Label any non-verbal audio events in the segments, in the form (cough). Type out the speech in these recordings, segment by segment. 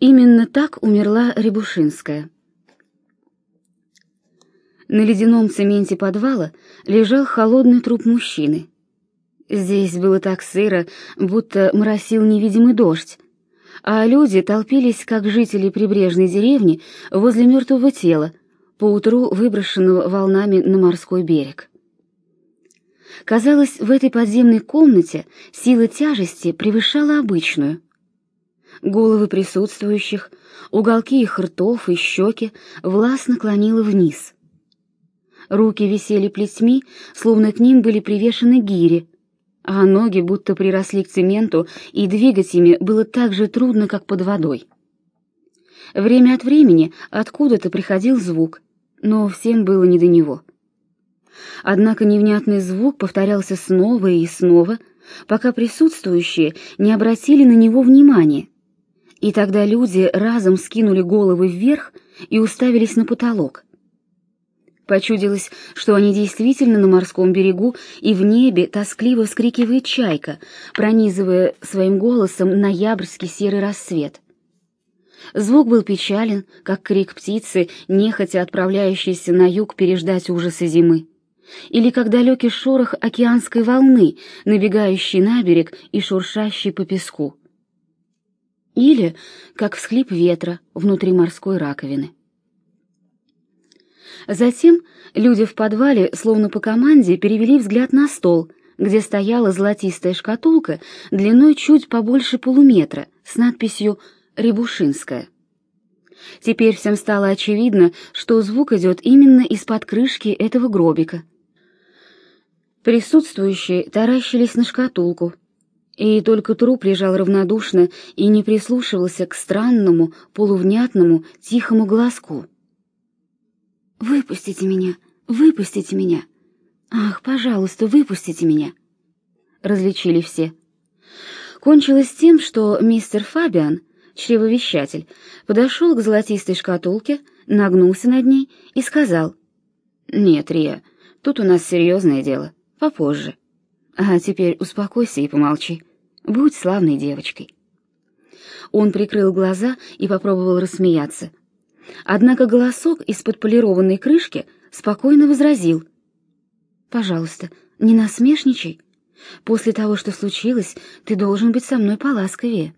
Именно так умерла Рябушинская. На ледяном цементе подвала лежал холодный труп мужчины. Здесь было так сыро, будто моросил невидимый дождь, а люди толпились, как жители прибрежной деревни, возле мертвого тела, поутру выброшенного волнами на морской берег. Казалось, в этой подземной комнате сила тяжести превышала обычную — головы присутствующих, уголки их ртов и щеки властно клонило вниз. Руки висели плетьми, словно к ним были привешены гири, а ноги будто приросли к цементу, и двигать ими было так же трудно, как под водой. Время от времени откуда-то приходил звук, но всем было не до него. Однако невнятный звук повторялся снова и снова, пока присутствующие не обратили на него внимания. И тогда люди разом скинули головы вверх и уставились на потолок. Почудилось, что они действительно на морском берегу, и в небе тоскливо вскрикивает чайка, пронизывая своим голосом ноябрьский серый рассвет. Звук был печален, как крик птицы, нехотя отправляющейся на юг переждать ужасы зимы. Или как далекий шорох океанской волны, набегающей на берег и шуршащей по песку или как всхлип ветра внутри морской раковины. Затем люди в подвале, словно по команде, перевели взгляд на стол, где стояла золотистая шкатулка длиной чуть побольше полуметра с надписью «Рябушинская». Теперь всем стало очевидно, что звук идет именно из-под крышки этого гробика. Присутствующие таращились на шкатулку, и только труп лежал равнодушно и не прислушивался к странному, полувнятному, тихому глазку. «Выпустите меня! Выпустите меня! Ах, пожалуйста, выпустите меня!» Различили все. Кончилось тем, что мистер Фабиан, чревовещатель, подошел к золотистой шкатулке, нагнулся над ней и сказал, «Нет, Рия, тут у нас серьезное дело, попозже. А теперь успокойся и помолчи». Будь славной девочкой. Он прикрыл глаза и попробовал рассмеяться. Однако голосок из-под полированной крышки спокойно возразил. «Пожалуйста, не насмешничай. После того, что случилось, ты должен быть со мной поласковее».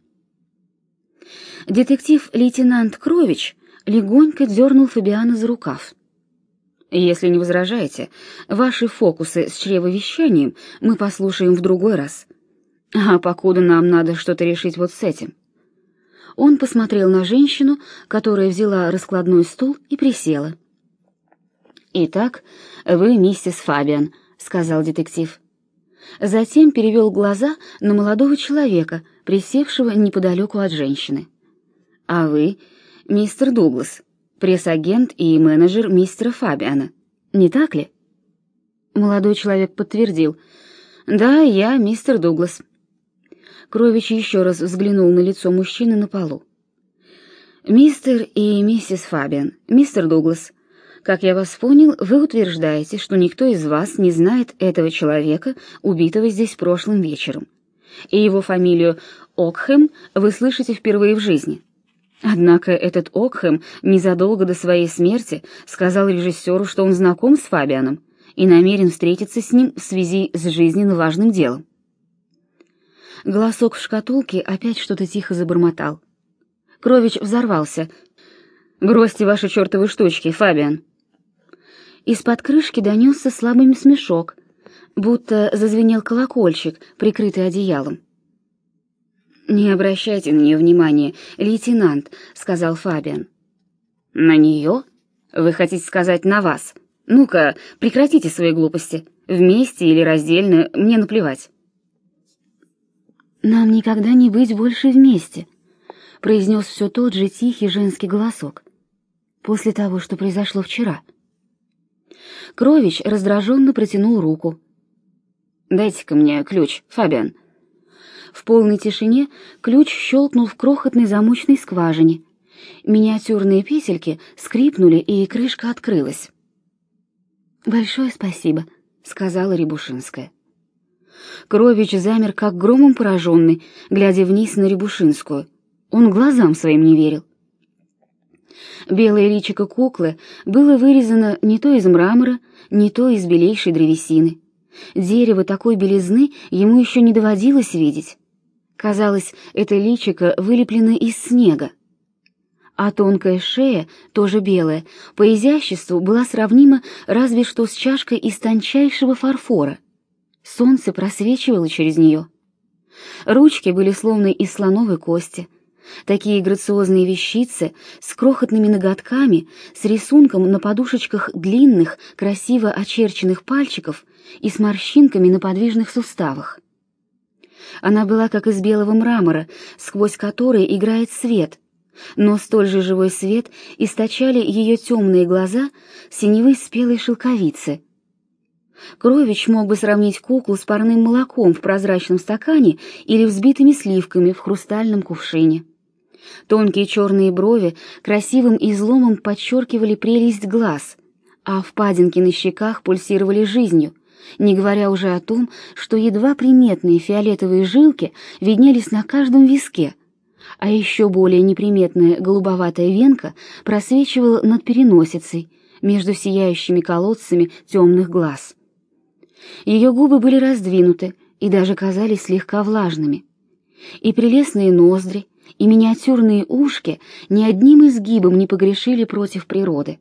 Детектив-лейтенант Крович легонько дернул Фабиана за рукав. «Если не возражаете, ваши фокусы с чревовещанием мы послушаем в другой раз. А покуда нам надо что-то решить вот с этим. Он посмотрел на женщину, которая взяла раскладной стул и присела. «Итак, вы миссис Фабиан», — сказал детектив. Затем перевел глаза на молодого человека, присевшего неподалеку от женщины. «А вы, мистер Дуглас, пресс-агент и менеджер мистера Фабиана, не так ли?» Молодой человек подтвердил. «Да, я мистер Дуглас». Крович еще раз взглянул на лицо мужчины на полу. «Мистер и миссис Фабиан, мистер Дуглас, как я вас понял, вы утверждаете, что никто из вас не знает этого человека, убитого здесь прошлым вечером. И его фамилию Окхэм вы слышите впервые в жизни. Однако этот Окхэм незадолго до своей смерти сказал режиссеру, что он знаком с Фабианом и намерен встретиться с ним в связи с жизненно важным делом. Голосок в шкатулке опять что-то тихо забормотал. Крович взорвался. «Бросьте ваши чертовы штучки, Фабиан!» Из-под крышки донесся слабый смешок, будто зазвенел колокольчик, прикрытый одеялом. «Не обращайте на нее внимания, лейтенант», — сказал Фабиан. «На нее? Вы хотите сказать на вас? Ну-ка, прекратите свои глупости. Вместе или раздельно, мне наплевать». «Нам никогда не быть больше вместе», — произнес все тот же тихий женский голосок. «После того, что произошло вчера». Крович раздраженно протянул руку. «Дайте-ка мне ключ, Фабиан». В полной тишине ключ щелкнул в крохотной замочной скважине. Миниатюрные петельки скрипнули, и крышка открылась. «Большое спасибо», — сказала Рябушинская. Крович замер, как громом пораженный, глядя вниз на Рябушинскую. Он глазам своим не верил. Белое личико куклы было вырезано не то из мрамора, не то из белейшей древесины. Дерево такой белизны ему еще не доводилось видеть. Казалось, это личико вылеплено из снега. А тонкая шея, тоже белая, по изяществу была сравнима разве что с чашкой из тончайшего фарфора. Солнце просвечивало через нее. Ручки были словно из слоновой кости — Такие грациозные вещицы с крохотными ноготками, с рисунком на подушечках длинных, красиво очерченных пальчиков и с морщинками на подвижных суставах. Она была как из белого мрамора, сквозь который играет свет, но столь же живой свет источали ее темные глаза синевой спелой шелковицы. Крович мог бы сравнить куклу с парным молоком в прозрачном стакане или взбитыми сливками в хрустальном кувшине. Тонкие черные брови красивым изломом подчеркивали прелесть глаз, а впадинки на щеках пульсировали жизнью, не говоря уже о том, что едва приметные фиолетовые жилки виднелись на каждом виске, а еще более неприметная голубоватая венка просвечивала над переносицей между сияющими колодцами темных глаз. Ее губы были раздвинуты и даже казались слегка влажными, и прелестные ноздри, и миниатюрные ушки ни одним изгибом не погрешили против природы.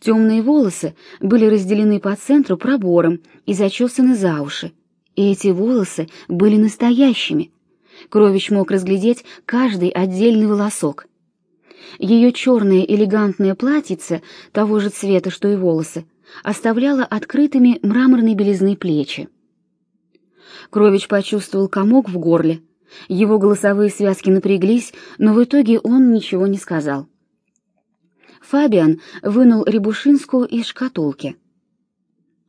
Темные волосы были разделены по центру пробором и зачесаны за уши, и эти волосы были настоящими. Крович мог разглядеть каждый отдельный волосок. Ее черное элегантное платьице того же цвета, что и волосы, оставляло открытыми мраморной белизны плечи. Крович почувствовал комок в горле, его голосовые связки напряглись, но в итоге он ничего не сказал. Фабиан вынул Рябушинскую из шкатулки.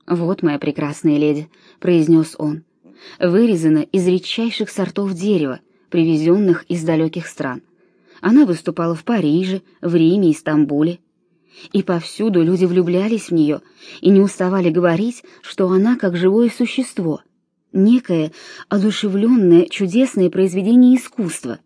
«Вот, моя прекрасная леди», — произнес он, — «вырезана из редчайших сортов дерева, привезенных из далеких стран. Она выступала в Париже, в Риме и Стамбуле. И повсюду люди влюблялись в нее и не уставали говорить, что она как живое существо — некое одушевленное, чудесное произведение искусства.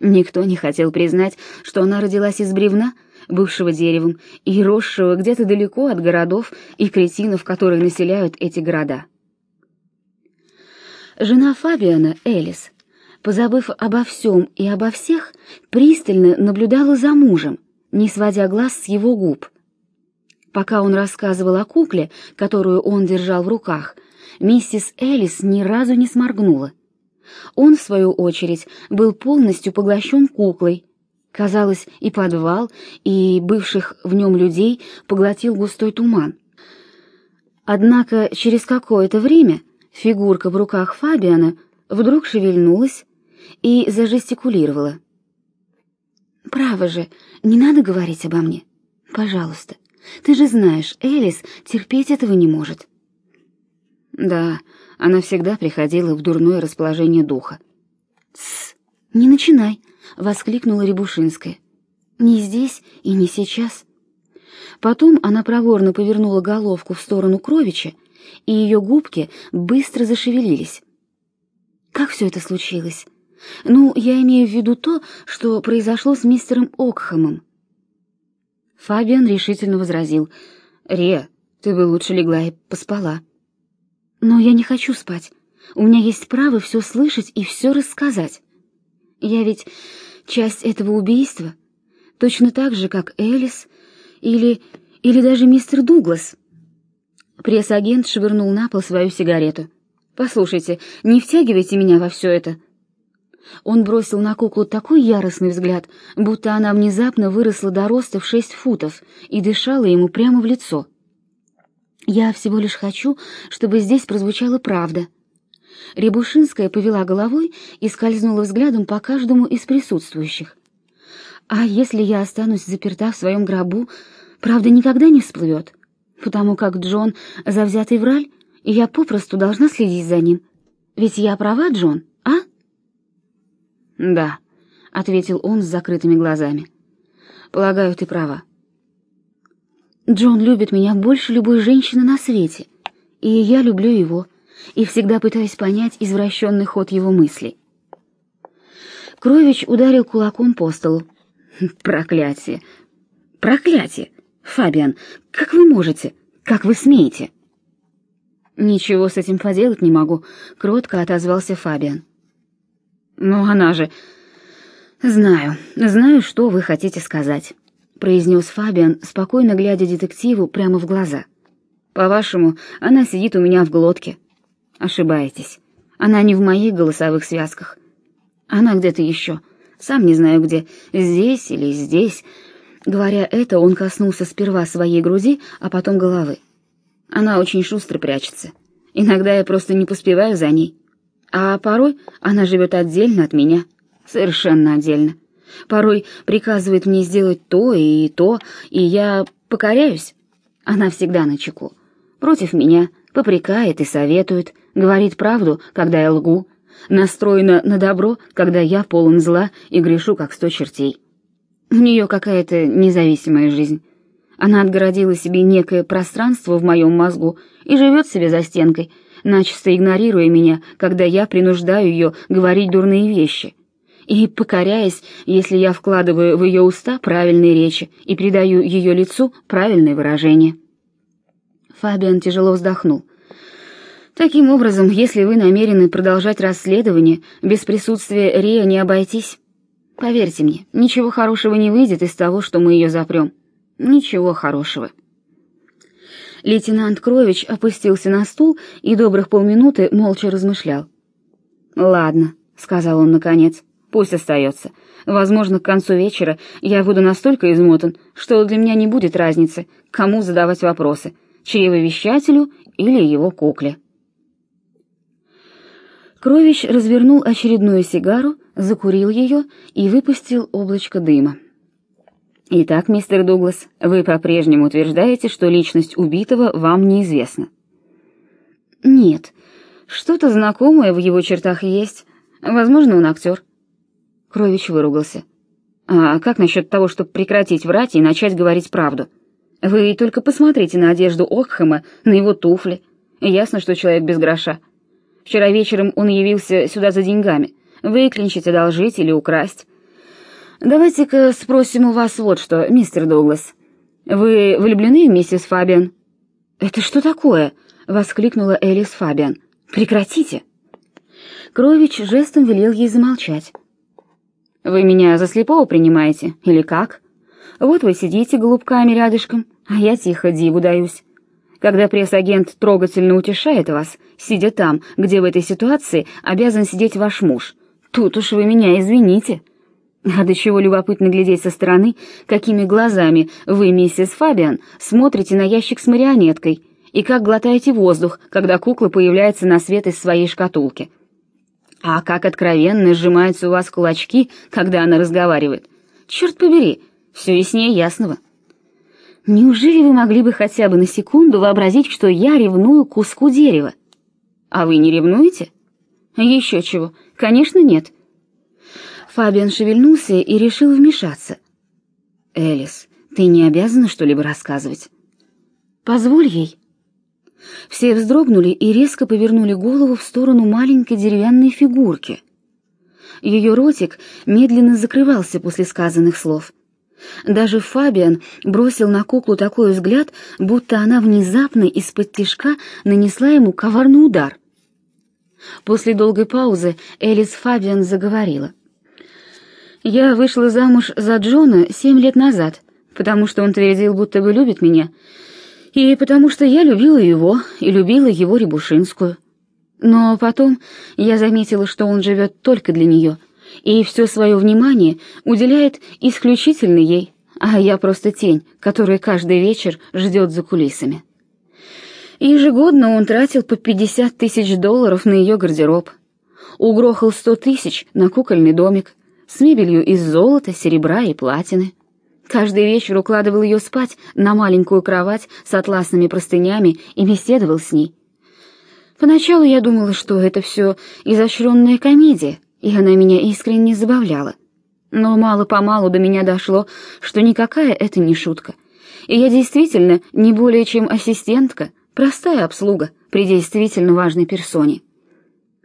Никто не хотел признать, что она родилась из бревна, бывшего деревом, и росшего где-то далеко от городов и кретинов, которые населяют эти города. Жена Фабиана, Элис, позабыв обо всем и обо всех, пристально наблюдала за мужем, не сводя глаз с его губ. Пока он рассказывал о кукле, которую он держал в руках, миссис Элис ни разу не сморгнула. Он, в свою очередь, был полностью поглощен куклой. Казалось, и подвал, и бывших в нем людей поглотил густой туман. Однако через какое-то время фигурка в руках Фабиана вдруг шевельнулась и зажестикулировала. «Право же, не надо говорить обо мне. Пожалуйста. Ты же знаешь, Элис терпеть этого не может. Да, она всегда приходила в дурное расположение духа. «Тссс, не начинай!» — воскликнула Рябушинская. «Не здесь и не сейчас». Потом она проворно повернула головку в сторону Кровича, и ее губки быстро зашевелились. «Как все это случилось? Ну, я имею в виду то, что произошло с мистером Окхэмом». Фабиан решительно возразил. «Ре, ты бы лучше легла и поспала». Но я не хочу спать. У меня есть право все слышать и все рассказать. Я ведь часть этого убийства, точно так же, как Элис или или даже мистер Дуглас. Пресс-агент швырнул на пол свою сигарету. Послушайте, не втягивайте меня во все это. Он бросил на куклу такой яростный взгляд, будто она внезапно выросла до роста в шесть футов и дышала ему прямо в лицо. Я всего лишь хочу, чтобы здесь прозвучала правда. Рябушинская повела головой и скользнула взглядом по каждому из присутствующих. А если я останусь заперта в своем гробу, правда никогда не всплывет, потому как Джон завзятый враль, и я попросту должна следить за ним. Ведь я права, Джон? Да, ответил он с закрытыми глазами. Полагаю, ты права. Джон любит меня больше любой женщины на свете, и я люблю его, и всегда пытаюсь понять извращенный ход его мыслей. Крович ударил кулаком по столу. (laughs) Проклятие! Проклятие! Фабиан, как вы можете? Как вы смеете? Ничего с этим поделать не могу, кротко отозвался Фабиан. Но она же Знаю, знаю, что вы хотите сказать, произнес Фабиан, спокойно глядя детективу прямо в глаза. По-вашему, она сидит у меня в глотке. Ошибаетесь. Она не в моих голосовых связках. Она где-то еще. Сам не знаю где, здесь или здесь. Говоря это, он коснулся сперва своей груди, а потом головы. Она очень шустро прячется. Иногда я просто не поспеваю за ней. А порой она живет отдельно от меня, совершенно отдельно. Порой приказывает мне сделать то и то, и я покоряюсь. Она всегда на чеку. Против меня, попрекает и советует, говорит правду, когда я лгу, настроена на добро, когда я полон зла и грешу, как сто чертей. У нее какая-то независимая жизнь. Она отгородила себе некое пространство в моем мозгу и живет себе за стенкой, начисто игнорируя меня, когда я принуждаю ее говорить дурные вещи. И покоряясь, если я вкладываю в ее уста правильные речи и придаю ее лицу правильные выражения. Фабиан тяжело вздохнул. Таким образом, если вы намерены продолжать расследование, без присутствия Рия не обойтись. Поверьте мне, ничего хорошего не выйдет из того, что мы ее запрем. Ничего хорошего. Лейтенант Крович опустился на стул и добрых полминуты молча размышлял. «Ладно», — сказал он наконец, — «пусть остается. Возможно, к концу вечера я буду настолько измотан, что для меня не будет разницы, кому задавать вопросы, чревовещателю или его кукле». Крович развернул очередную сигару, закурил ее и выпустил облачко дыма. «Итак, мистер Дуглас, вы по-прежнему утверждаете, что личность убитого вам неизвестна?» «Нет. Что-то знакомое в его чертах есть. Возможно, он актер». Крович выругался. «А как насчет того, чтобы прекратить врать и начать говорить правду? Вы только посмотрите на одежду Окхэма, на его туфли. Ясно, что человек без гроша. Вчера вечером он явился сюда за деньгами. Выклинчить, одолжить или украсть. Давайте-ка спросим у вас вот что, мистер Дуглас. Вы влюблены миссис Фабиан? Это что такое? воскликнула Элис Фабиан. Прекратите. Крович жестом велел ей замолчать. Вы меня за слепого принимаете или как? Вот вы сидите голубками рядышком, а я тихо диву даюсь. Когда пресс-агент трогательно утешает вас, сидя там, где в этой ситуации обязан сидеть ваш муж. Тут уж вы меня извините. А до чего любопытно глядеть со стороны, какими глазами вы, миссис Фабиан, смотрите на ящик с марионеткой и как глотаете воздух, когда кукла появляется на свет из своей шкатулки. А как откровенно сжимаются у вас кулачки, когда она разговаривает. Черт побери, все яснее ясного. Неужели вы могли бы хотя бы на секунду вообразить, что я ревную куску дерева? А вы не ревнуете? Еще чего? Конечно, нет. Фабиан шевельнулся и решил вмешаться. Элис, ты не обязана что-либо рассказывать. Позволь ей. Все вздрогнули и резко повернули голову в сторону маленькой деревянной фигурки. Ее ротик медленно закрывался после сказанных слов. Даже Фабиан бросил на куклу такой взгляд, будто она внезапно из-под тишка нанесла ему коварный удар. После долгой паузы Элис Фабиан заговорила. «Я вышла замуж за Джона семь лет назад, потому что он твердил, будто бы любит меня, и потому что я любила его и любила его Рябушинскую. Но потом я заметила, что он живет только для нее — и все свое внимание уделяет исключительно ей, а я просто тень, которая каждый вечер ждет за кулисами. Ежегодно он тратил по 50 тысяч долларов на ее гардероб, угрохал 100 тысяч на кукольный домик с мебелью из золота, серебра и платины. Каждый вечер укладывал ее спать на маленькую кровать с атласными простынями и беседовал с ней. Поначалу я думала, что это все изощренная комедия, и она меня искренне забавляла. Но мало-помалу до меня дошло, что никакая это не шутка. И я действительно не более чем ассистентка, простая обслуга при действительно важной персоне.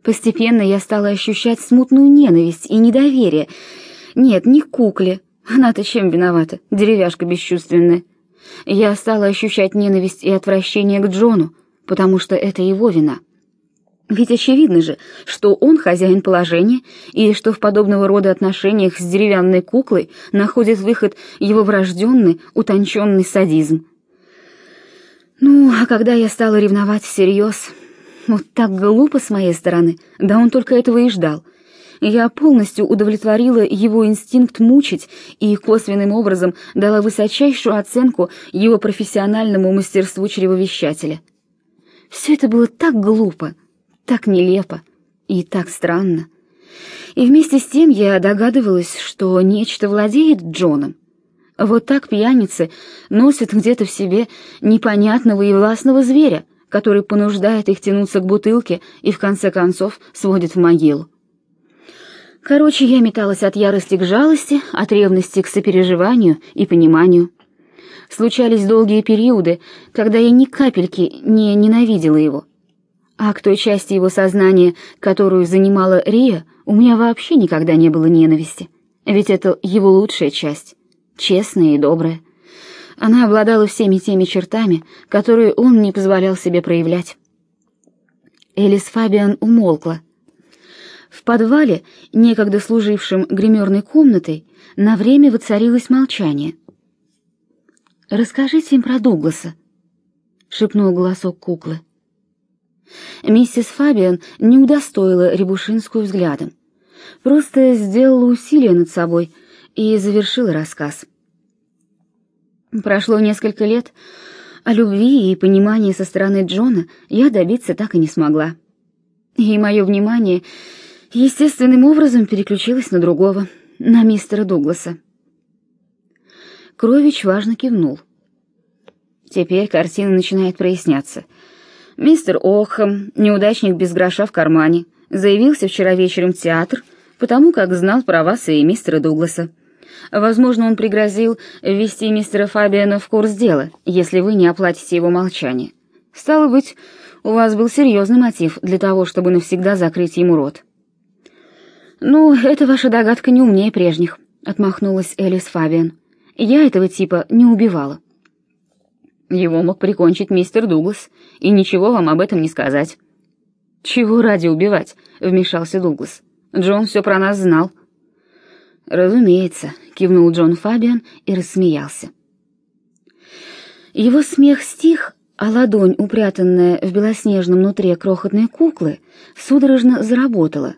Постепенно я стала ощущать смутную ненависть и недоверие. Нет, не к кукле. Она-то чем виновата? Деревяшка бесчувственная. Я стала ощущать ненависть и отвращение к Джону, потому что это его вина. Ведь очевидно же, что он хозяин положения, и что в подобного рода отношениях с деревянной куклой находит выход его врожденный, утонченный садизм. Ну, а когда я стала ревновать всерьез, вот так глупо с моей стороны, да он только этого и ждал. Я полностью удовлетворила его инстинкт мучить и косвенным образом дала высочайшую оценку его профессиональному мастерству чревовещателя. Все это было так глупо, так нелепо и так странно. И вместе с тем я догадывалась, что нечто владеет Джоном. Вот так пьяницы носят где-то в себе непонятного и властного зверя, который понуждает их тянуться к бутылке и в конце концов сводит в могилу. Короче, я металась от ярости к жалости, от ревности к сопереживанию и пониманию. Случались долгие периоды, когда я ни капельки не ненавидела его. А к той части его сознания, которую занимала Рия, у меня вообще никогда не было ненависти. Ведь это его лучшая часть, честная и добрая. Она обладала всеми теми чертами, которые он не позволял себе проявлять. Элис Фабиан умолкла. В подвале, некогда служившем гримерной комнатой, на время воцарилось молчание. «Расскажите им про Дугласа», — шепнул голосок куклы. Миссис Фабиан не удостоила Рябушинскую взглядом, просто сделала усилие над собой и завершила рассказ. Прошло несколько лет, а любви и понимания со стороны Джона я добиться так и не смогла. И мое внимание естественным образом переключилось на другого, на мистера Дугласа. Крович важно кивнул. Теперь картина начинает проясняться. Мистер Охам, неудачник без гроша в кармане, заявился вчера вечером в театр, потому как знал про вас и мистера Дугласа. Возможно, он пригрозил ввести мистера Фабиана в курс дела, если вы не оплатите его молчание. Стало быть, у вас был серьезный мотив для того, чтобы навсегда закрыть ему рот. «Ну, это ваша догадка не умнее прежних», — отмахнулась Элис Фабиан. «Я этого типа не убивала». Его мог прикончить мистер Дуглас, и ничего вам об этом не сказать. «Чего ради убивать?» — вмешался Дуглас. «Джон все про нас знал». «Разумеется», — кивнул Джон Фабиан и рассмеялся. Его смех стих, а ладонь, упрятанная в белоснежном нутре крохотной куклы, судорожно заработала.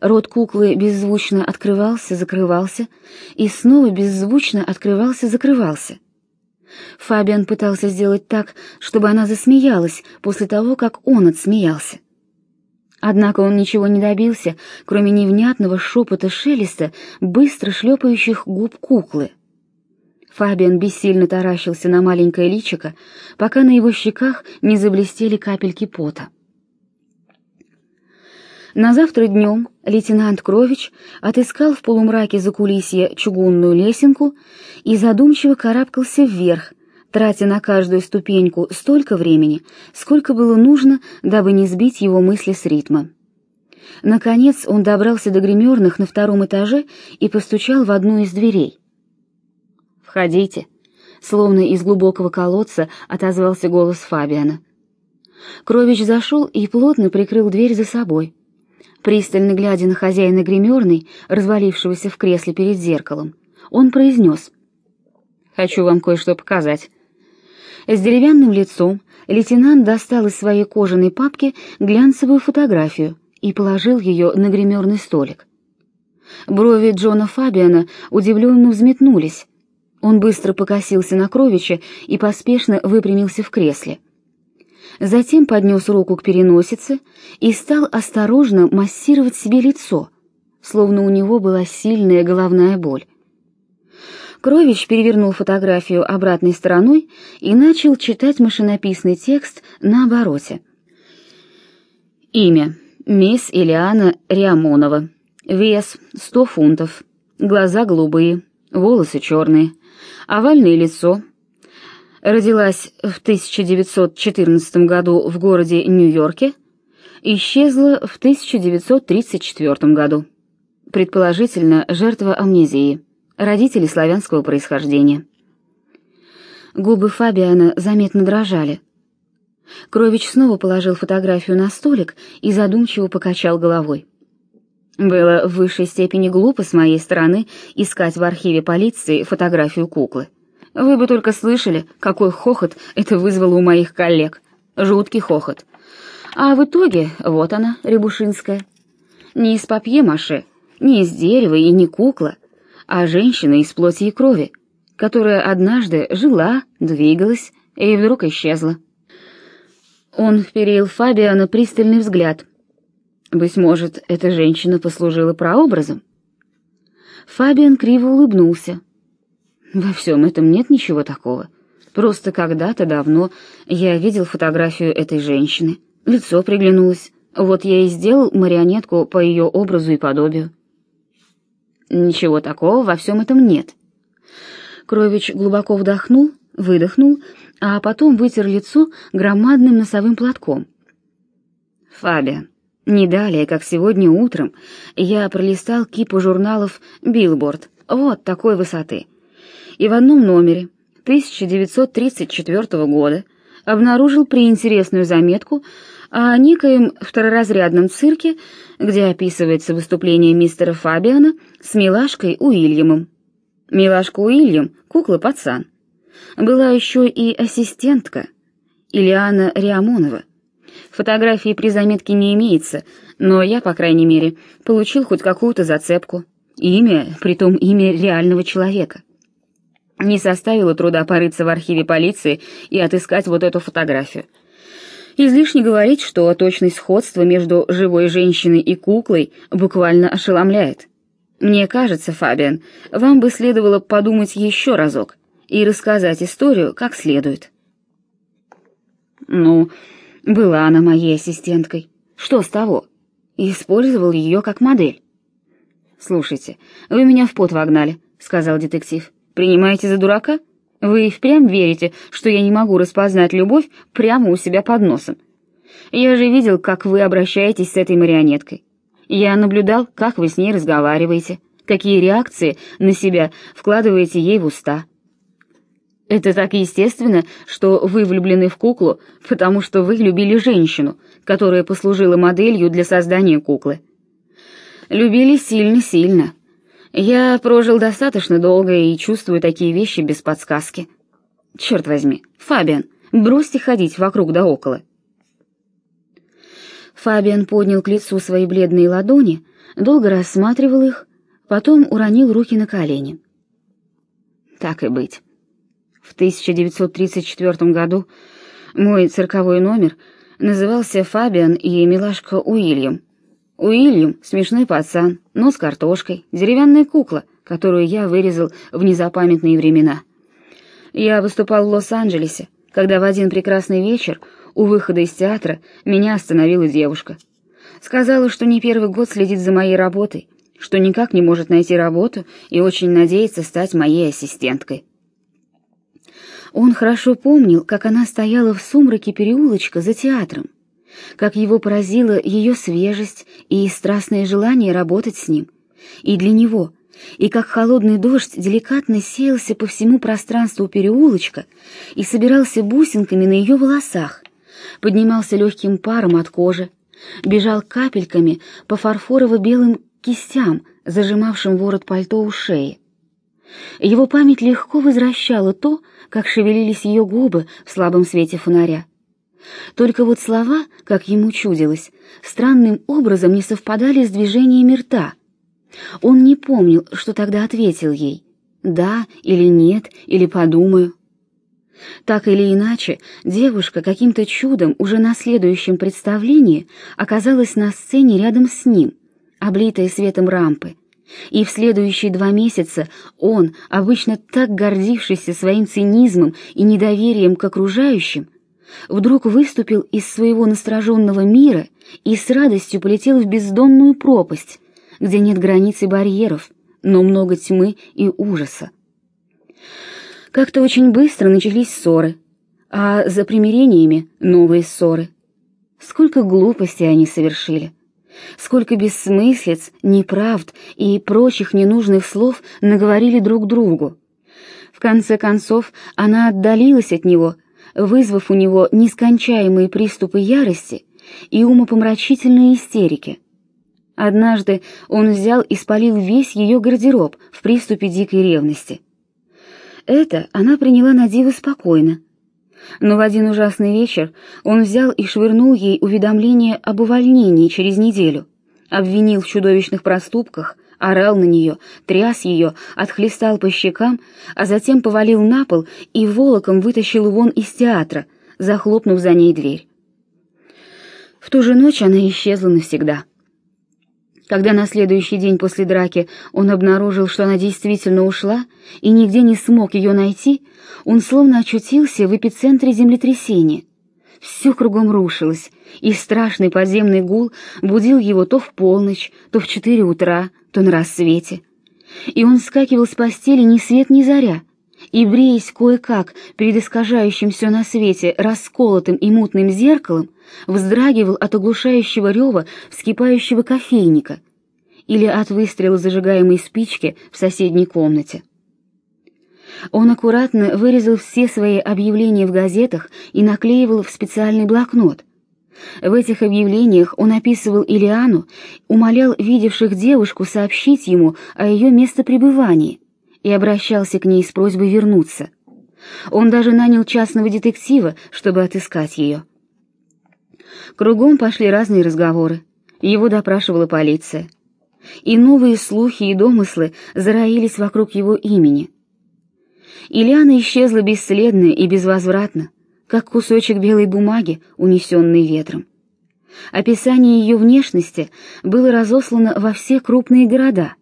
Рот куклы беззвучно открывался, закрывался, и снова беззвучно открывался, закрывался. Фабиан пытался сделать так, чтобы она засмеялась после того, как он отсмеялся. Однако он ничего не добился, кроме невнятного шепота шелеста, быстро шлепающих губ куклы. Фабиан бессильно таращился на маленькое личико, пока на его щеках не заблестели капельки пота. На завтра днем лейтенант Крович отыскал в полумраке закулисья чугунную лесенку и задумчиво карабкался вверх, тратя на каждую ступеньку столько времени, сколько было нужно, дабы не сбить его мысли с ритма. Наконец он добрался до гримерных на втором этаже и постучал в одну из дверей. «Входите», — словно из глубокого колодца отозвался голос Фабиана. Крович зашел и плотно прикрыл дверь за собой пристально глядя на хозяина гримерной, развалившегося в кресле перед зеркалом, он произнес «Хочу вам кое-что показать». С деревянным лицом лейтенант достал из своей кожаной папки глянцевую фотографию и положил ее на гримерный столик. Брови Джона Фабиана удивленно взметнулись. Он быстро покосился на Кровича и поспешно выпрямился в кресле затем поднес руку к переносице и стал осторожно массировать себе лицо, словно у него была сильная головная боль. Крович перевернул фотографию обратной стороной и начал читать машинописный текст на обороте. Имя. Мисс Ильяна Риамонова. Вес 100 фунтов. Глаза голубые, волосы черные. Овальное лицо, Родилась в 1914 году в городе Нью-Йорке. исчезла в 1934 году. Предположительно, жертва амнезии, родители славянского происхождения. Губы Фабиана заметно дрожали. Крович снова положил фотографию на столик и задумчиво покачал головой. Было в высшей степени глупо с моей стороны искать в архиве полиции фотографию куклы. Вы бы только слышали, какой хохот это вызвало у моих коллег. Жуткий хохот. А в итоге вот она, Рябушинская. Не из папье-маше, не из дерева и не кукла, а женщина из плоти и крови, которая однажды жила, двигалась и вдруг исчезла. Он вперил Фабиана пристальный взгляд — быть может, эта женщина послужила прообразом? Фабиан криво улыбнулся. Во всем этом нет ничего такого. Просто когда-то давно я видел фотографию этой женщины. Лицо приглянулось. Вот я и сделал марионетку по ее образу и подобию. Ничего такого во всем этом нет. Крович глубоко вдохнул, выдохнул, а потом вытер лицо громадным носовым платком. Фабиан, не далее, как сегодня утром, я пролистал кипу журналов «Billboard» вот такой высоты. И в одном номере 1934 года обнаружил приинтересную заметку о некоем второразрядном цирке, где описывается выступление мистера Фабиана с милашкой Уильямом. Милашка Уильям — кукла-пацан. Была еще и ассистентка, Ильяна Риамонова — Фотографии при заметке не имеется, но я, по крайней мере, получил хоть какую-то зацепку. Имя, притом имя реального человека. Не составило труда порыться в архиве полиции и отыскать вот эту фотографию. Излишне говорить, что точность сходства между живой женщиной и куклой буквально ошеломляет. Мне кажется, Фабиан, вам бы следовало подумать еще разок и рассказать историю как следует. Ну, была она моей ассистенткой. Что с того? Использовал ее как модель. Слушайте, вы меня в пот вогнали, сказал детектив. Принимаете за дурака? Вы и впрямь верите, что я не могу распознать любовь прямо у себя под носом? Я же видел, как вы обращаетесь с этой марионеткой. Я наблюдал, как вы с ней разговариваете, какие реакции на себя вкладываете ей в уста. Это так естественно, что вы влюблены в куклу, потому что вы любили женщину, которая послужила моделью для создания куклы. Любили сильно-сильно. Я прожил достаточно долго и чувствую такие вещи без подсказки. Черт возьми, Фабиан, бросьте ходить вокруг да около. Фабиан поднял к лицу свои бледные ладони, долго рассматривал их, потом уронил руки на колени. Так и быть. В 1934 году мой цирковой номер назывался «Фабиан и милашка Уильям». Уильям — смешной пацан, но с картошкой, деревянная кукла, которую я вырезал в незапамятные времена. Я выступал в Лос-Анджелесе, когда в один прекрасный вечер у выхода из театра меня остановила девушка. Сказала, что не первый год следит за моей работой, что никак не может найти работу и очень надеется стать моей ассистенткой. Он хорошо помнил, как она стояла в сумраке переулочка за театром, как его поразила ее свежесть и страстное желание работать с ним, и для него, и как холодный дождь деликатно сеялся по всему пространству переулочка и собирался бусинками на ее волосах, поднимался легким паром от кожи, бежал капельками по фарфорово-белым кистям, зажимавшим ворот пальто у шеи. Его память легко возвращала то, как шевелились ее губы в слабом свете фонаря. Только вот слова, как ему чудилось, странным образом не совпадали с движениями рта. Он не помнил, что тогда ответил ей «да» или «нет» или «подумаю». Так или иначе, девушка каким-то чудом уже на следующем представлении оказалась на сцене рядом с ним, облитая светом рампы, и в следующие два месяца он, обычно так гордившийся своим цинизмом и недоверием к окружающим, вдруг выступил из своего настороженного мира и с радостью полетел в бездонную пропасть, где нет границ и барьеров, но много тьмы и ужаса. Как-то очень быстро начались ссоры, а за примирениями новые ссоры. Сколько глупостей они совершили! Сколько бессмыслиц, неправд и прочих ненужных слов наговорили друг другу. В конце концов, она отдалилась от него, вызвав у него нескончаемые приступы ярости и умопомрачительные истерики. Однажды он взял и спалил весь ее гардероб в приступе дикой ревности. Это она приняла на диво спокойно. Но в один ужасный вечер он взял и швырнул ей уведомление об увольнении через неделю, обвинил в чудовищных проступках, орал на нее, тряс ее, отхлестал по щекам, а затем повалил на пол и волоком вытащил вон из театра, захлопнув за ней дверь. В ту же ночь она исчезла навсегда. Когда на следующий день после драки он обнаружил, что она действительно ушла и нигде не смог ее найти, он словно очутился в эпицентре землетрясения. Все кругом рушилось, и страшный подземный гул будил его то в полночь, то в четыре утра, то на рассвете. И он вскакивал с постели ни свет ни заря, и, бреясь кое-как перед искажающим все на свете расколотым и мутным зеркалом, вздрагивал от оглушающего рева вскипающего кофейника или от выстрела зажигаемой спички в соседней комнате. Он аккуратно вырезал все свои объявления в газетах и наклеивал в специальный блокнот. В этих объявлениях он описывал Илиану, умолял видевших девушку сообщить ему о ее местопребывании и обращался к ней с просьбой вернуться. Он даже нанял частного детектива, чтобы отыскать ее. Кругом пошли разные разговоры. Его допрашивала полиция. И новые слухи и домыслы зароились вокруг его имени. Ильяна исчезла бесследно и безвозвратно, как кусочек белой бумаги, унесенный ветром. Описание ее внешности было разослано во все крупные города.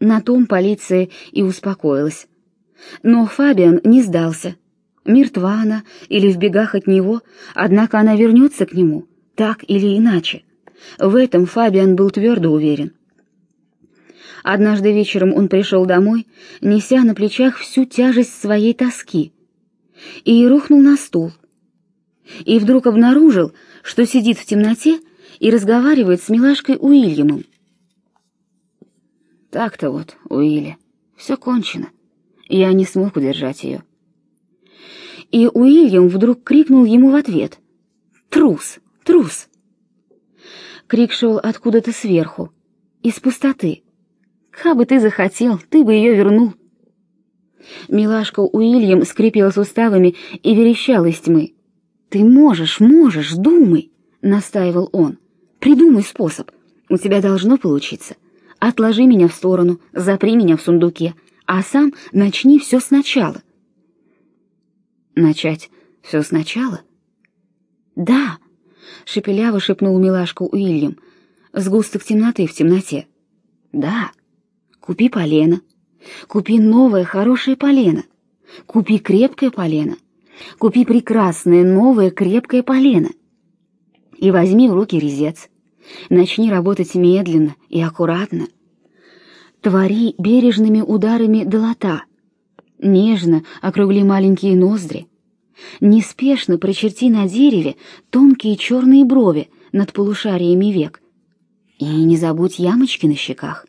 На том полиция и успокоилась. Но Фабиан не сдался. Мертва она или в бегах от него, однако она вернется к нему, так или иначе. В этом Фабиан был твердо уверен. Однажды вечером он пришел домой, неся на плечах всю тяжесть своей тоски, и рухнул на стул. И вдруг обнаружил, что сидит в темноте и разговаривает с милашкой Уильямом. Так-то вот, Уилли, все кончено. Я не смог удержать ее. И Уильям вдруг крикнул ему в ответ. «Трус! Трус!» Крик шел откуда-то сверху, из пустоты. Кабы ты захотел, ты бы ее вернул. Милашка Уильям скрипела суставами и верещал из тьмы. «Ты можешь, можешь, думай!» — настаивал он. «Придумай способ. У тебя должно получиться. Отложи меня в сторону, запри меня в сундуке, а сам начни все сначала». «Начать все сначала?» «Да!» — шепеляво шепнул милашка Уильям. «Сгусток темноты в темноте». «Да!» Купи полено. Купи новое хорошее полено. Купи крепкое полено. Купи прекрасное новое крепкое полено. И возьми в руки резец. Начни работать медленно и аккуратно. Твори бережными ударами долота. Нежно округли маленькие ноздри. Неспешно прочерти на дереве тонкие черные брови над полушариями век. И не забудь ямочки на щеках.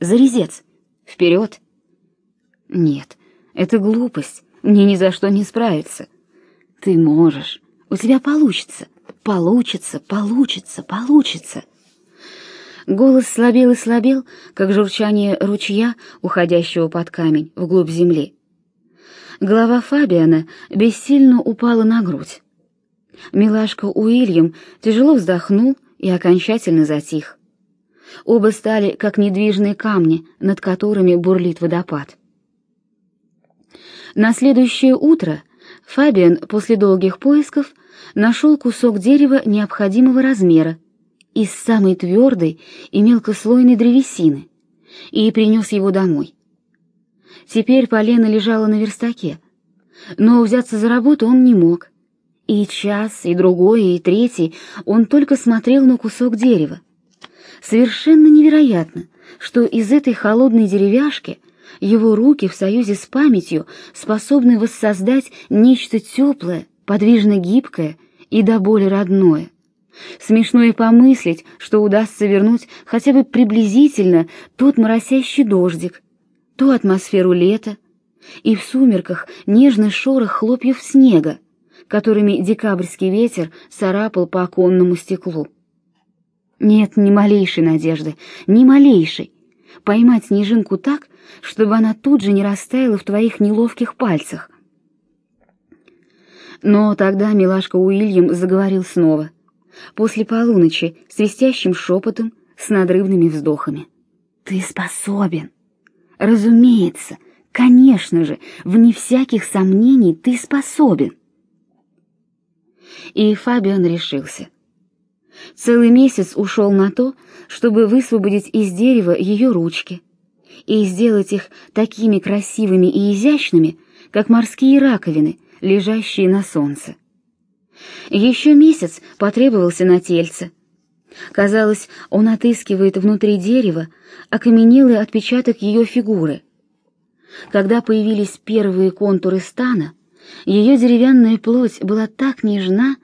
Зарезец! Вперед!» «Нет, это глупость. Мне ни за что не справиться. Ты можешь. У тебя получится. Получится, получится, получится!» Голос слабел и слабел, как журчание ручья, уходящего под камень, вглубь земли. Голова Фабиана бессильно упала на грудь. Милашка Уильям тяжело вздохнул и окончательно затих. Оба стали как недвижные камни, над которыми бурлит водопад. На следующее утро Фабиан после долгих поисков нашел кусок дерева необходимого размера из самой твердой и мелкослойной древесины и принес его домой. Теперь полено лежало на верстаке, но взяться за работу он не мог. И час, и другой, и третий он только смотрел на кусок дерева, Совершенно невероятно, что из этой холодной деревяшки его руки в союзе с памятью способны воссоздать нечто теплое, подвижно гибкое и до боли родное. Смешно и помыслить, что удастся вернуть хотя бы приблизительно тот моросящий дождик, ту атмосферу лета, и в сумерках нежный шорох хлопьев снега, которыми декабрьский ветер царапал по оконному стеклу. Нет ни малейшей надежды, ни малейшей. Поймать снежинку так, чтобы она тут же не растаяла в твоих неловких пальцах. Но тогда милашка Уильям заговорил снова, после полуночи, свистящим шепотом, с надрывными вздохами. «Ты способен! Разумеется, конечно же, вне всяких сомнений ты способен!» И Фабиан решился. Целый месяц ушел на то, чтобы высвободить из дерева ее ручки и сделать их такими красивыми и изящными, как морские раковины, лежащие на солнце. Еще месяц потребовался на тельце. Казалось, он отыскивает внутри дерева окаменелый отпечаток ее фигуры. Когда появились первые контуры стана, ее деревянная плоть была так нежна,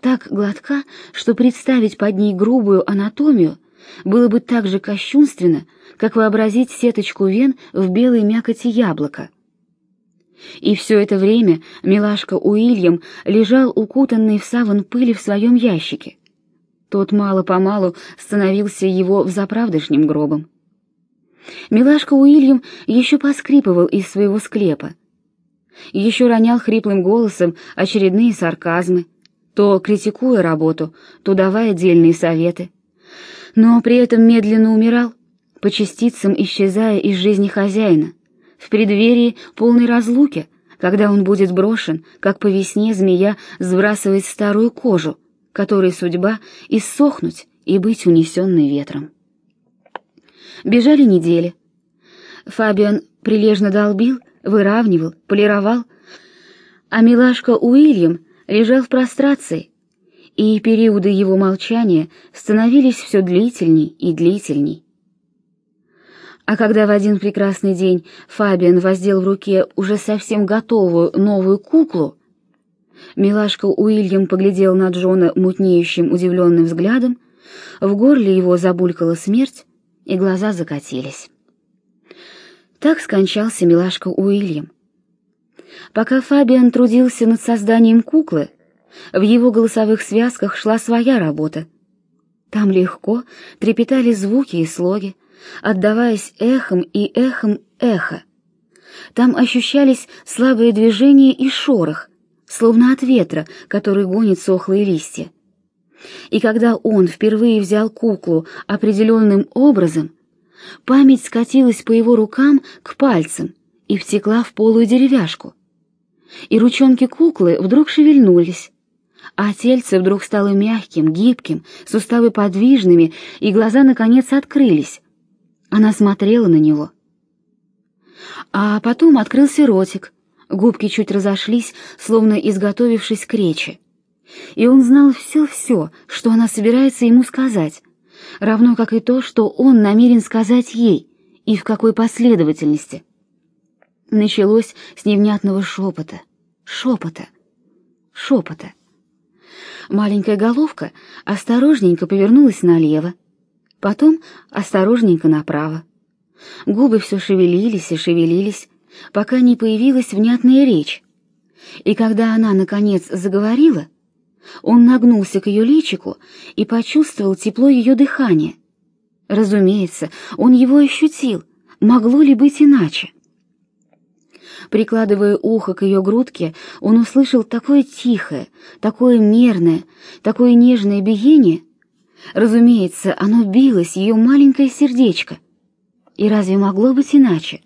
так гладка, что представить под ней грубую анатомию было бы так же кощунственно, как вообразить сеточку вен в белой мякоти яблока. И все это время милашка Уильям лежал укутанный в саван пыли в своем ящике. Тот мало-помалу становился его взаправдышним гробом. Милашка Уильям еще поскрипывал из своего склепа, еще ронял хриплым голосом очередные сарказмы, то критикуя работу, то давая отдельные советы. Но при этом медленно умирал, по частицам исчезая из жизни хозяина, в преддверии полной разлуки, когда он будет брошен, как по весне змея сбрасывает старую кожу, которой судьба иссохнуть и быть унесенной ветром. Бежали недели. Фабиан прилежно долбил, выравнивал, полировал, а милашка Уильям лежал в прострации, и периоды его молчания становились все длительней и длительней. А когда в один прекрасный день Фабиан воздел в руке уже совсем готовую новую куклу, милашка Уильям поглядел на Джона мутнеющим удивленным взглядом, в горле его забулькала смерть, и глаза закатились. Так скончался милашка Уильям. Пока Фабиан трудился над созданием куклы, в его голосовых связках шла своя работа. Там легко трепетали звуки и слоги, отдаваясь эхом и эхом эхо. Там ощущались слабые движения и шорох, словно от ветра, который гонит сохлые листья. И когда он впервые взял куклу определенным образом, память скатилась по его рукам к пальцам и втекла в полую деревяшку. И ручонки куклы вдруг шевельнулись, а тельце вдруг стало мягким, гибким, суставы подвижными, и глаза наконец открылись. Она смотрела на него. А потом открылся ротик, губки чуть разошлись, словно изготовившись к речи. И он знал все-все, что она собирается ему сказать, равно как и то, что он намерен сказать ей, и в какой последовательности. Началось с невнятного шепота, шепота, шепота. Маленькая головка осторожненько повернулась налево, потом осторожненько направо. Губы все шевелились и шевелились, пока не появилась внятная речь. И когда она, наконец, заговорила, он нагнулся к ее личику и почувствовал тепло ее дыхания. Разумеется, он его ощутил, могло ли быть иначе? Прикладывая ухо к ее грудке, он услышал такое тихое, такое мерное, такое нежное биение. Разумеется, оно билось, ее маленькое сердечко. И разве могло быть иначе?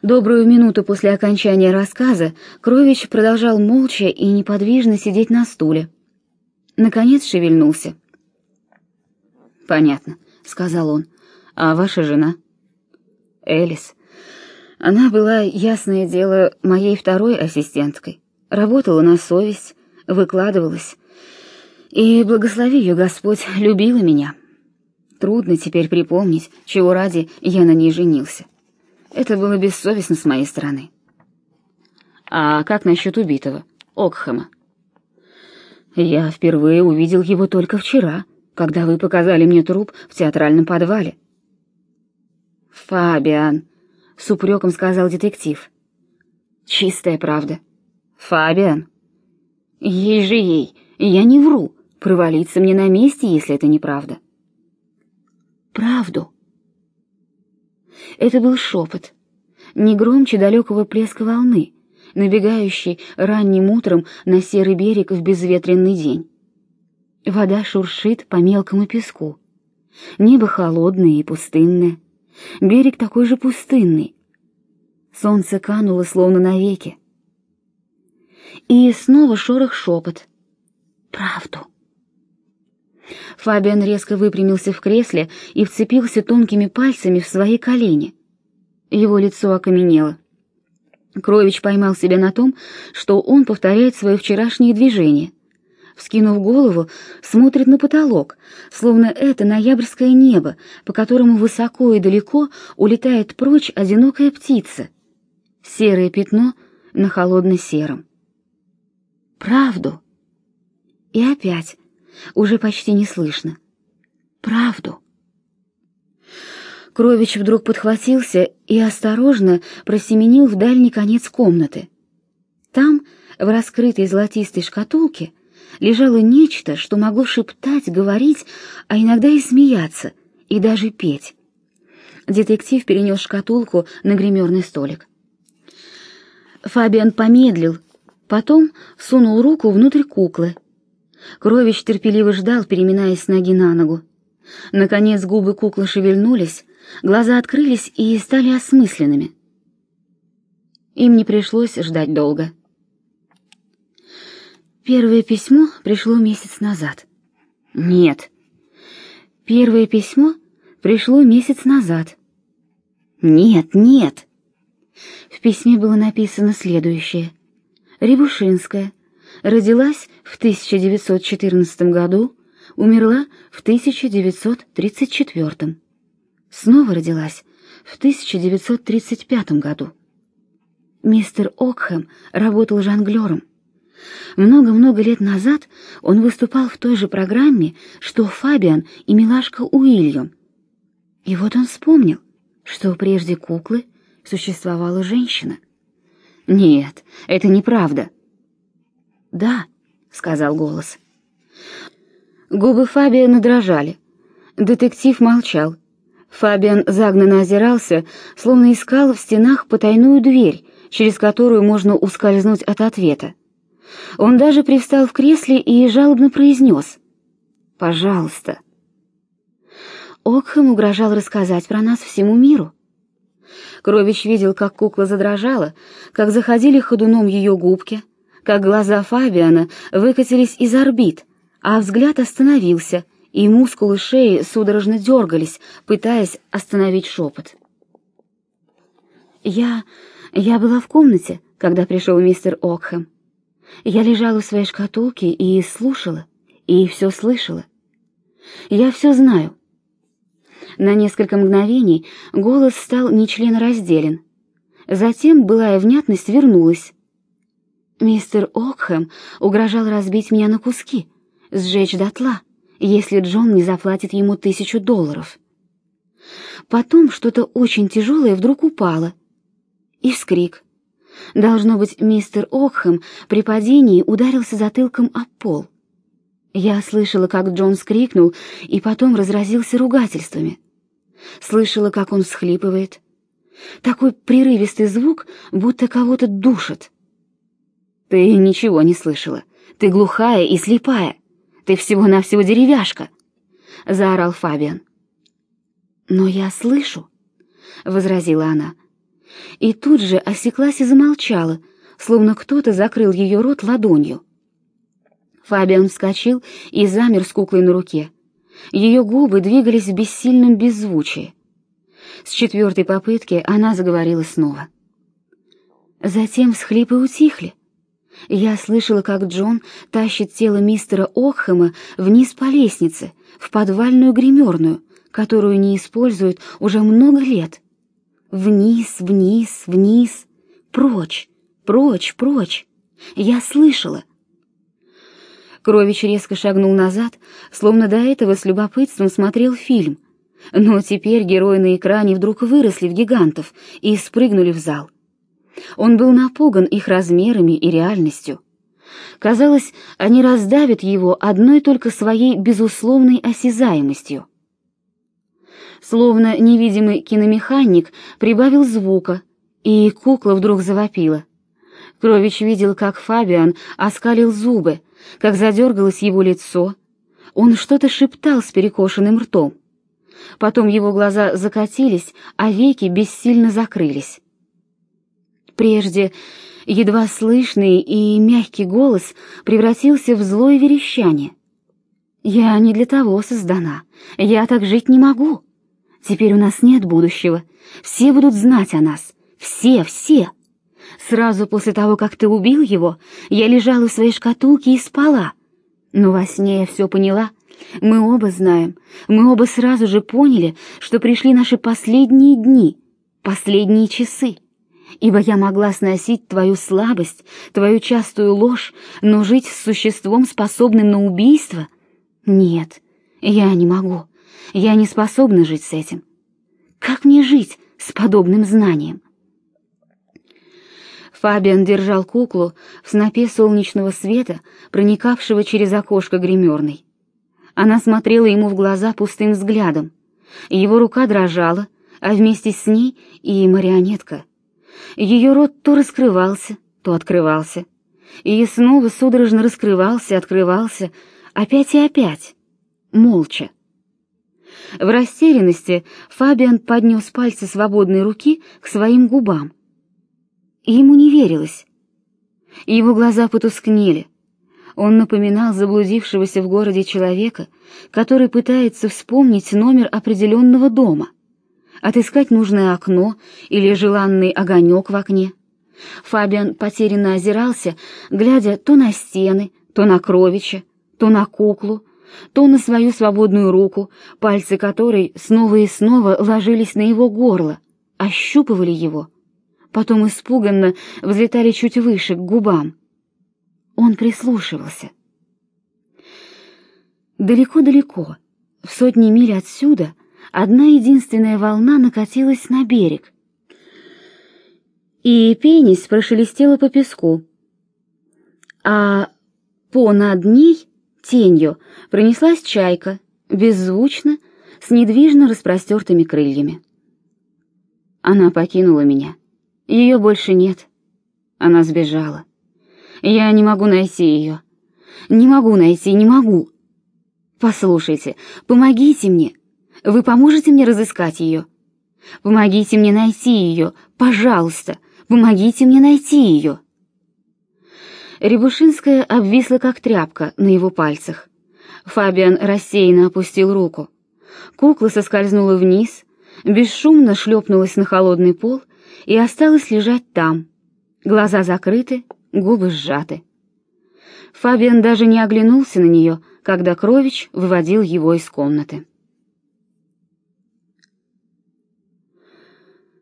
Добрую минуту после окончания рассказа Крович продолжал молча и неподвижно сидеть на стуле. Наконец шевельнулся. «Понятно», — сказал он. «А ваша жена?» Элис. Она была, ясное дело, моей второй ассистенткой. Работала на совесть, выкладывалась. И, благослови ее Господь, любила меня. Трудно теперь припомнить, чего ради я на ней женился. Это было бессовестно с моей стороны. А как насчет убитого, Окхэма? Я впервые увидел его только вчера, когда вы показали мне труп в театральном подвале. Фабиан, с упреком сказал детектив. Чистая правда. Фабиан. Ей же ей, я не вру. Провалиться мне на месте, если это неправда. Правду. Это был шепот, не громче далекого плеска волны, набегающей ранним утром на серый берег в безветренный день. Вода шуршит по мелкому песку. Небо холодное и пустынное. Берег такой же пустынный. Солнце кануло словно навеки. И снова шорох шепот. Правду. Фабиан резко выпрямился в кресле и вцепился тонкими пальцами в свои колени. Его лицо окаменело. Крович поймал себя на том, что он повторяет свои вчерашние движения. Вскинув голову, смотрит на потолок, словно это ноябрьское небо, по которому высоко и далеко улетает прочь одинокая птица. Серое пятно на холодно-сером. Правду. И опять, уже почти не слышно. Правду. Крович вдруг подхватился и осторожно просеменил в дальний конец комнаты. Там, в раскрытой золотистой шкатулке, лежало нечто, что могло шептать, говорить, а иногда и смеяться, и даже петь. Детектив перенес шкатулку на гримерный столик. Фабиан помедлил, потом сунул руку внутрь куклы. Крович терпеливо ждал, переминаясь с ноги на ногу. Наконец губы куклы шевельнулись, глаза открылись и стали осмысленными. Им не пришлось ждать долго. Первое письмо пришло месяц назад. Нет. Первое письмо пришло месяц назад. Нет, нет. В письме было написано следующее. Рябушинская. Родилась в 1914 году, умерла в 1934. Снова родилась в 1935 году. Мистер Окхэм работал жонглером. Много-много лет назад он выступал в той же программе, что Фабиан и милашка Уильям. И вот он вспомнил, что прежде куклы существовала женщина. Нет, это неправда. Да, сказал голос. Губы Фабиана дрожали. Детектив молчал. Фабиан загнанно озирался, словно искал в стенах потайную дверь, через которую можно ускользнуть от ответа. Он даже привстал в кресле и жалобно произнес «Пожалуйста». Окхэм угрожал рассказать про нас всему миру. Крович видел, как кукла задрожала, как заходили ходуном ее губки, как глаза Фабиана выкатились из орбит, а взгляд остановился, и мускулы шеи судорожно дергались, пытаясь остановить шепот. «Я... я была в комнате, когда пришел мистер Окхэм. Я лежала в своей шкатулке и слушала, и все слышала. Я все знаю. На несколько мгновений голос стал нечленоразделен. Затем былая внятность вернулась. Мистер Окхэм угрожал разбить меня на куски, сжечь дотла, если Джон не заплатит ему тысячу долларов. Потом что-то очень тяжелое вдруг упало. И вскрик. Должно быть, мистер Окхэм при падении ударился затылком об пол. Я слышала, как Джон скрикнул и потом разразился ругательствами. Слышала, как он всхлипывает. Такой прерывистый звук, будто кого-то душат. Ты ничего не слышала. Ты глухая и слепая. Ты всего-навсего деревяшка, заорал Фабиан. Но я слышу, возразила она и тут же осеклась и замолчала, словно кто-то закрыл ее рот ладонью. Фабиан вскочил и замер с куклой на руке. Ее губы двигались в бессильном беззвучии. С четвертой попытки она заговорила снова. Затем всхлипы утихли. Я слышала, как Джон тащит тело мистера Окхэма вниз по лестнице, в подвальную гримерную, которую не используют уже много лет. Вниз, вниз, вниз, прочь, прочь, прочь. Я слышала. Крович резко шагнул назад, словно до этого с любопытством смотрел фильм. Но теперь герои на экране вдруг выросли в гигантов и спрыгнули в зал. Он был напуган их размерами и реальностью. Казалось, они раздавят его одной только своей безусловной осязаемостью. Словно невидимый киномеханик прибавил звука, и кукла вдруг завопила. Крович видел, как Фабиан оскалил зубы, как задергалось его лицо. Он что-то шептал с перекошенным ртом. Потом его глаза закатились, а веки бессильно закрылись. Прежде едва слышный и мягкий голос превратился в злое верещание. «Я не для того создана. Я так жить не могу. Теперь у нас нет будущего. Все будут знать о нас. Все, все!» Сразу после того, как ты убил его, я лежала в своей шкатулке и спала. Но во сне я все поняла. Мы оба знаем, мы оба сразу же поняли, что пришли наши последние дни, последние часы. Ибо я могла сносить твою слабость, твою частую ложь, но жить с существом, способным на убийство? Нет, я не могу. Я не способна жить с этим. Как мне жить с подобным знанием? Фабиан держал куклу в снопе солнечного света, проникавшего через окошко гримерной. Она смотрела ему в глаза пустым взглядом. Его рука дрожала, а вместе с ней и марионетка. Ее рот то раскрывался, то открывался. И снова судорожно раскрывался, открывался, опять и опять, молча. В растерянности Фабиан поднес пальцы свободной руки к своим губам и ему не верилось. Его глаза потускнели. Он напоминал заблудившегося в городе человека, который пытается вспомнить номер определенного дома, отыскать нужное окно или желанный огонек в окне. Фабиан потерянно озирался, глядя то на стены, то на Кровича, то на куклу, то на свою свободную руку, пальцы которой снова и снова ложились на его горло, ощупывали его — потом испуганно взлетали чуть выше, к губам. Он прислушивался. Далеко-далеко, в сотни миль отсюда, одна единственная волна накатилась на берег. И пенись прошелестела по песку. А по над ней, тенью, пронеслась чайка, беззвучно, с недвижно распростертыми крыльями. Она покинула меня. Ее больше нет. Она сбежала. Я не могу найти ее. Не могу найти, не могу. Послушайте, помогите мне. Вы поможете мне разыскать ее? Помогите мне найти ее, пожалуйста. Помогите мне найти ее. Рябушинская обвисла как тряпка на его пальцах. Фабиан рассеянно опустил руку. Кукла соскользнула вниз, бесшумно шлепнулась на холодный пол и осталась лежать там. Глаза закрыты, губы сжаты. Фабиан даже не оглянулся на нее, когда Крович выводил его из комнаты.